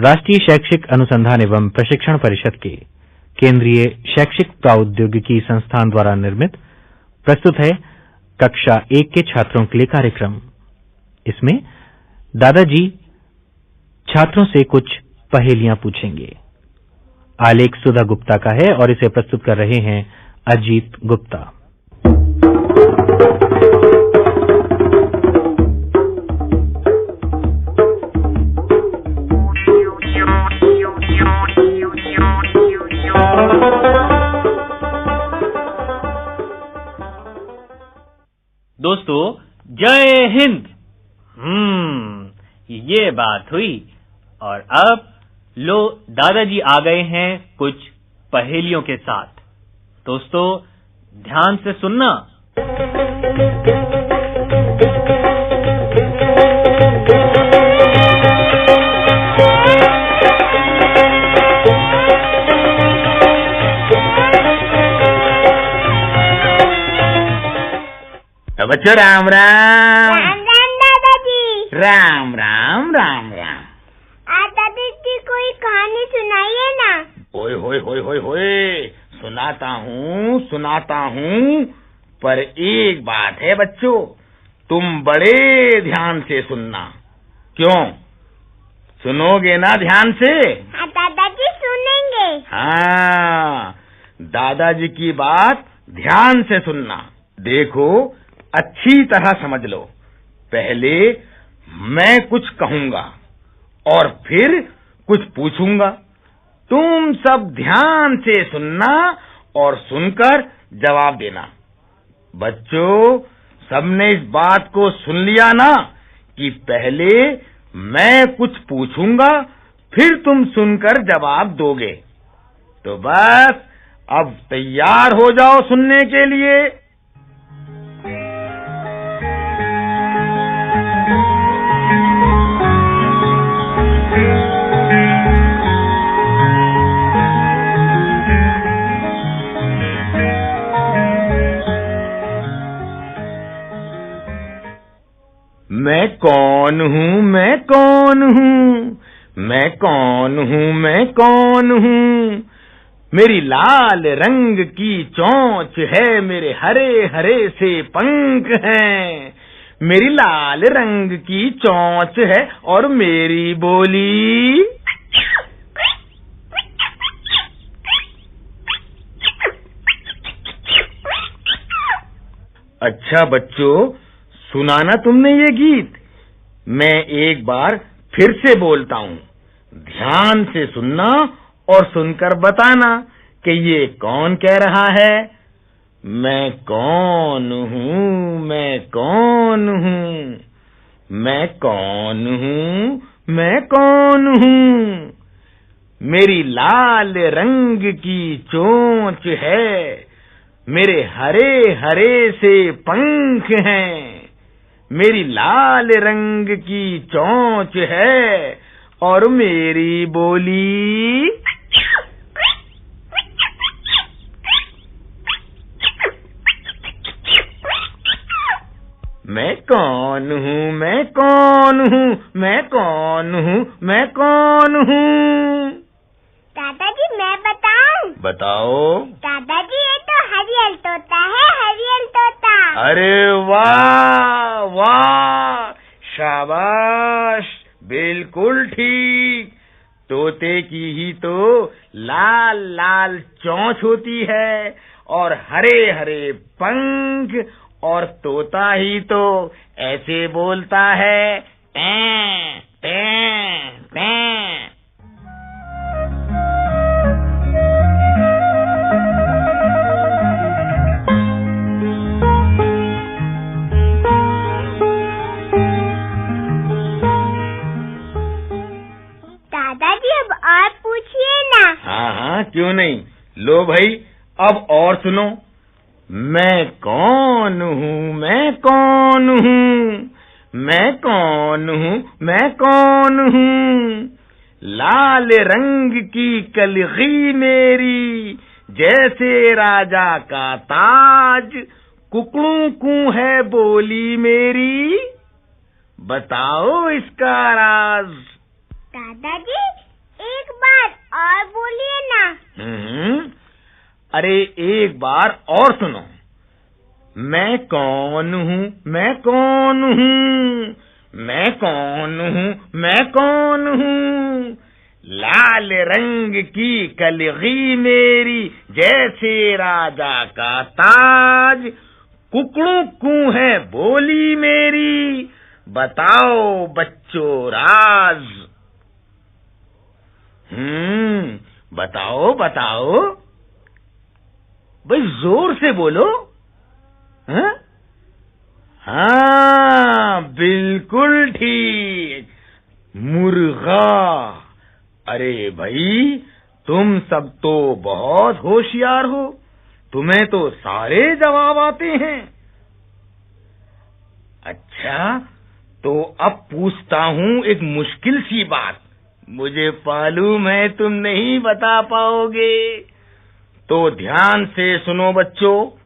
राष्ट्रीय शैक्षिक अनुसंधान एवं प्रशिक्षण परिषद के केंद्रीय शैक्षिक प्रौद्योगिकी संस्थान द्वारा निर्मित, प्रस्तुत है कक्षा एक के छात्रों के लिए कार्यक्रम। इसमें दादाजी छात्रों से कुछ पहेलियाँ पूछेंगे। आलेख सुधा गुप्ता का है और इसे प्रस्तुत कर रहे हैं अजीत गुप्ता। ये बात हुई और अब लो दादाजी आ गए हैं कुछ पहेलियों के साथ। दोस्तों ध्यान से सुनना। बच्चों राम राम। राम राम दादाजी। राम राम राम आज दादाजी कोई कहानी सुनाइए ना ओए होए होए होए होए सुनाता हूँ सुनाता हूँ पर एक बात है बच्चों तुम बड़े ध्यान से सुनना। क्यों? सुनोगे ना ध्यान से? हाँ दादाजी सुनेंगे। हाँ दादाजी की बात ध्यान से सुनना। देखो अच्छी तरह समझ लो। पहले मैं कुछ कहूँगा और फिर कुछ पूछूँगा। तुम सब ध्यान से सुनना और सुनकर जवाब देना। बच्चों, सबने इस बात को सुन लिया ना कि पहले मैं कुछ पूछूँगा, फिर तुम सुनकर जवाब दोगे। तो बस, अब तैयार हो जाओ सुनने के लिए। कौन हूँ मैं, कौन हूँ? मैं कौन हूँ, मैं कौन हूँ? मेरी लाल रंग की चोंच है, मेरे हरे हरे से पंख हैं। मेरी लाल रंग की चोंच है और मेरी बोली। अच्छा बच्चों, सुनाना तुमने ये गीत? मैं एक बार फिर से बोलता हूँ, ध्यान से सुनना और सुनकर बताना कि ये कौन कह रहा है। मैं कौन हूँ, मैं कौन हूँ, मैं कौन हूँ, मैं कौन हूँ। मेरी लाल रंग की चोंच है, मेरे हरे हरे से पंख हैं। मेरी लाल रंग की चोंच है और मेरी बोली। मैं कौन हूँ? मैं कौन हूँ? मैं कौन हूँ? मैं कौन हूँ? दादाजी मैं बताऊँ? बताओ दादाजी ये तो हरियल तोता है हरियल तोता अरे वाह वाह, शाबाश, बिल्कुल ठीक। तोते की ही तो लाल लाल चोंच होती है और हरे हरे पंख और तोता ही तो ऐसे बोलता है टें टें टें क्यों नहीं? लो भाई, अब और सुनो। मैं कौन हूँ? मैं कौन हूँ? मैं कौन हूँ? मैं कौन हूँ? लाल रंग की कलगी मेरी, जैसे राजा का ताज, कुकड़ू कू है बोली मेरी? बताओ इसका राज। दादाजी और बोलिए ना। हम्म। अरे, एक बार और सुनो। मैं कौन हूँ? मैं कौन हूँ? मैं कौन हूँ? मैं कौन हूँ? लाल रंग की कलगी मेरी, जैसे राजा का ताज। कुकड़ू कू है बोली मेरी। बताओ बच्चों, राज। हम्म बताओ बताओ। भाई, ज़ोर से बोलो। हाँ? हाँ बिल्कुल ठीक। मुर्गा। अरे भाई, तुम सब तो बहुत होशियार हो। तुम्हें तो सारे जवाब आते हैं। अच्छा तो अब पूछता हूँ एक मुश्किल सी बात। मुझे मालूम है तुम नहीं बता पाओगे। तो ध्यान से सुनो बच्चों।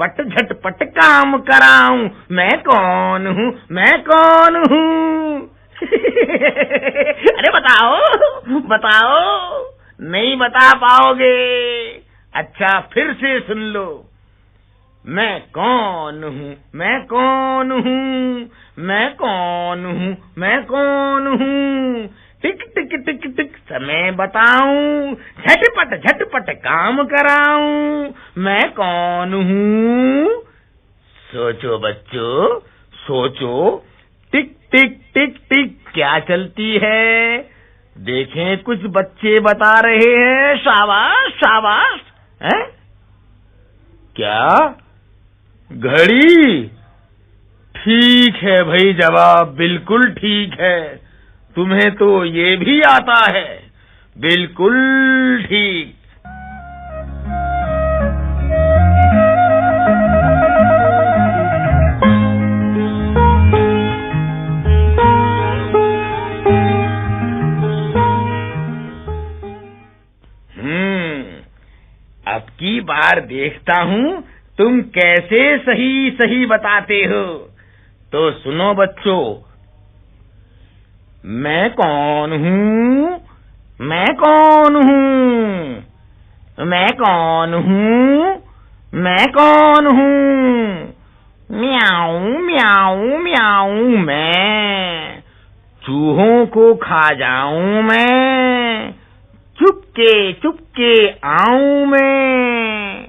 झटपट झटपट काम कराऊं। मैं कौन हूँ? मैं कौन हूँ? अरे बताओ बताओ। नहीं बता पाओगे। अच्छा फिर से सुन लो। मैं कौन हूँ? मैं कौन हूँ? मैं कौन हूँ? मैं कौन हूँ? टिक टिक टिक टिक, समय बताऊँ। झटपट झटपट काम कराऊं। मैं कौन हूँ? सोचो बच्चों, सोचो। टिक टिक टिक टिक, क्या चलती है? देखें, कुछ बच्चे बता रहे हैं। शाबाश शाबाश। हैं? क्या? घड़ी? ठीक है भाई जवाब, बिल्कुल ठीक है। तुम्हें तो ये भी आता है। बिल्कुल ठीक। हम्म अब की बार देखता हूँ, तुम कैसे सही सही बताते हो। तो सुनो बच्चों मैं कौन हूँ? मैं कौन हूँ? मैं कौन हूँ? मैं कौन हूँ? म्याऊ म्याऊ म्याऊ मैं। चूहों को खा जाऊँ मैं। चुपके चुपके आऊँ मैं।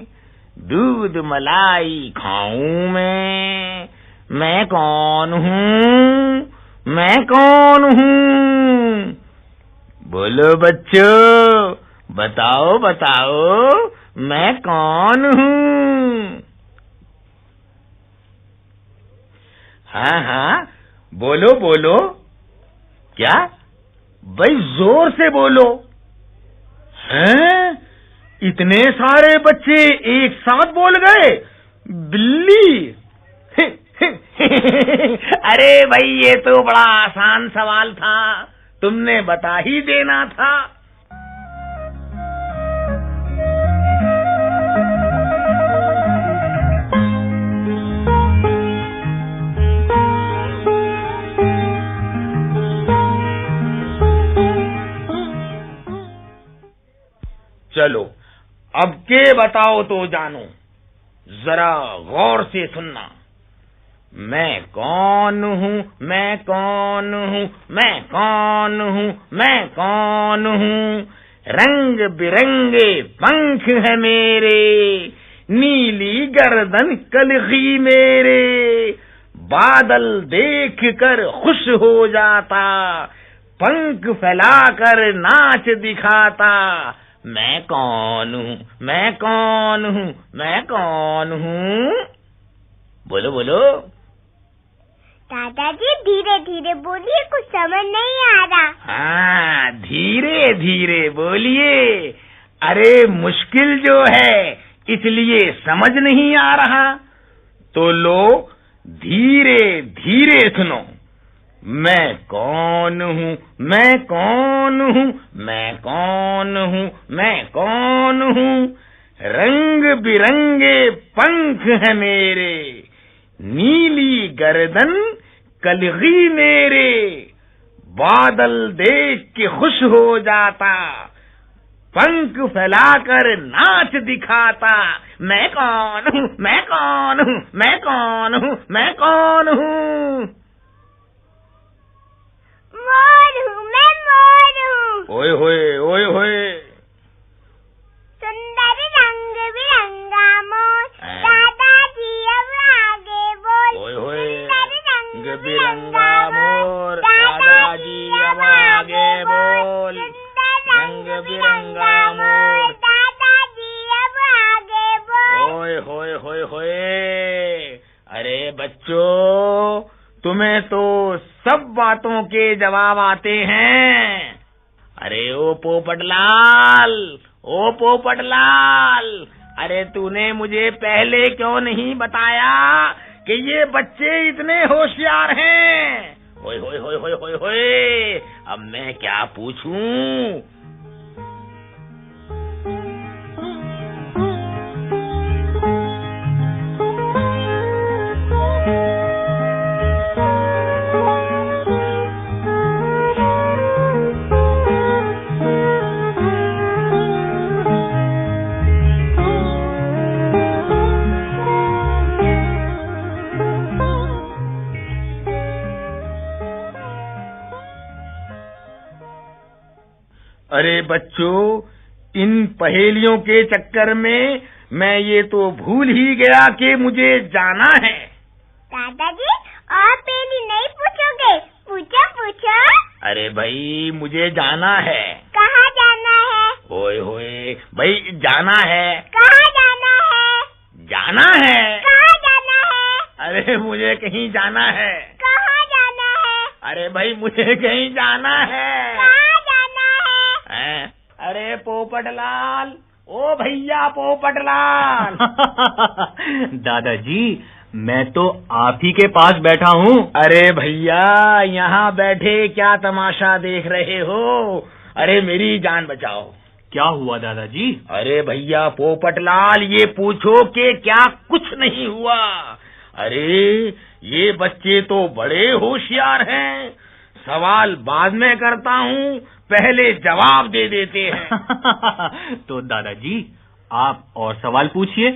दूध मलाई खाऊं मैं। मैं कौन हूँ? मैं कौन हूँ? बोलो बच्चों, बताओ बताओ, मैं कौन हूँ? हाँ हाँ बोलो बोलो। क्या? भाई, ज़ोर से बोलो। हैं? इतने सारे बच्चे एक साथ बोल गए? बिल्ली। अरे भाई, ये तो बड़ा आसान सवाल था। तुमने बता ही देना था। चलो, अब के बताओ तो जानो। जरा गौर से सुनना। मैं कौन हूँ? मैं कौन हूँ? मैं कौन हूँ? मैं कौन हूँ? रंग बिरंगे पंख है मेरे, नीली गर्दन कलगी मेरे। बादल देख कर खुश हो जाता, पंख फैलाकर नाच दिखाता। मैं कौन हूँ? मैं कौन हूँ? मैं कौन हूँ? बोलो बोलो। दादाजी धीरे धीरे बोलिए, कुछ समझ नहीं आ रहा। हाँ धीरे धीरे बोलिए। अरे, मुश्किल जो है, इसलिए समझ नहीं आ रहा। तो लो, धीरे धीरे सुनो। मैं कौन हूँ, मैं कौन हूँ, मैं कौन हूँ, मैं कौन हूँ? रंग बिरंगे पंख है मेरे। नीली गर्दन कलगी मेरे। बादल देख के खुश हो जाता। पंख फैलाकर नाच दिखाता। मैं कौन हूँ? मैं कौन हूँ? मैं कौन हूँ? मैं कौन हूँ? मोर हूँ मैं मोर हूँ। ओए होए ओए होए। सुंदर रंग बिरंगा मोर। ओए होए। रंग रंग बिरंगा मोर दादाजी अब आगे बोल। रंग बिरंगा मोर दादाजी अब आगे बोल। ओए होए होए होए। अरे बच्चों तुम्हें तो सब बातों के जवाब आते हैं। अरे ओ पोपटलाल ओ पोपटलाल अरे तूने मुझे पहले क्यों नहीं बताया? कि ये बच्चे इतने होशियार हैं। होए होए होए होए होए अब मैं क्या पूछूँ? अरे बच्चों इन पहेलियों के चक्कर में मैं ये तो भूल ही गया कि मुझे जाना है। दादाजी और पहली नहीं पूछोगे? पूछो पूछो। अरे भाई मुझे जाना है। कहाँ जाना है? ओए होए भाई जाना है। कहाँ जाना है? जाना है। कहाँ जाना है? अरे मुझे कहीं जाना है। कहाँ जाना है? अरे भाई मुझे कहीं जाना हैं? अरे पोपटलाल ओ भैया पोपटलाल। दादाजी मैं तो आप ही के पास बैठा हूँ। अरे भैया यहाँ बैठे क्या तमाशा देख रहे हो? अरे मेरी जान बचाओ। क्या हुआ दादाजी? अरे भैया पोपटलाल ये पूछो कि क्या कुछ नहीं हुआ? अरे ये बच्चे तो बड़े होशियार हैं। सवाल बाद में करता हूँ पहले जवाब दे देते हैं। तो दादाजी आप और सवाल पूछिए।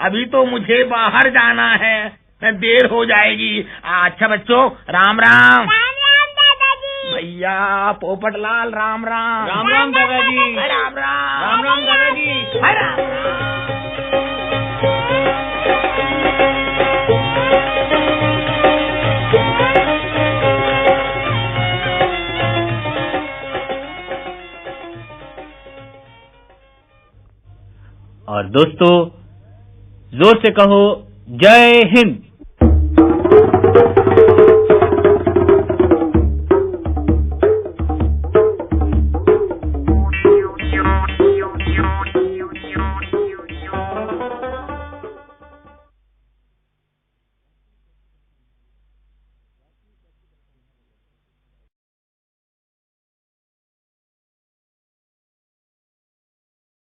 अभी तो मुझे बाहर जाना है। देर हो जाएगी। अच्छा बच्चों राम राम। राम राम दादाजी। भैया पोपटलाल राम राम। राम राम दादाजी। राम राम। राम राम दादाजी। और दोस्तों ज़ोर से कहो जय हिंद।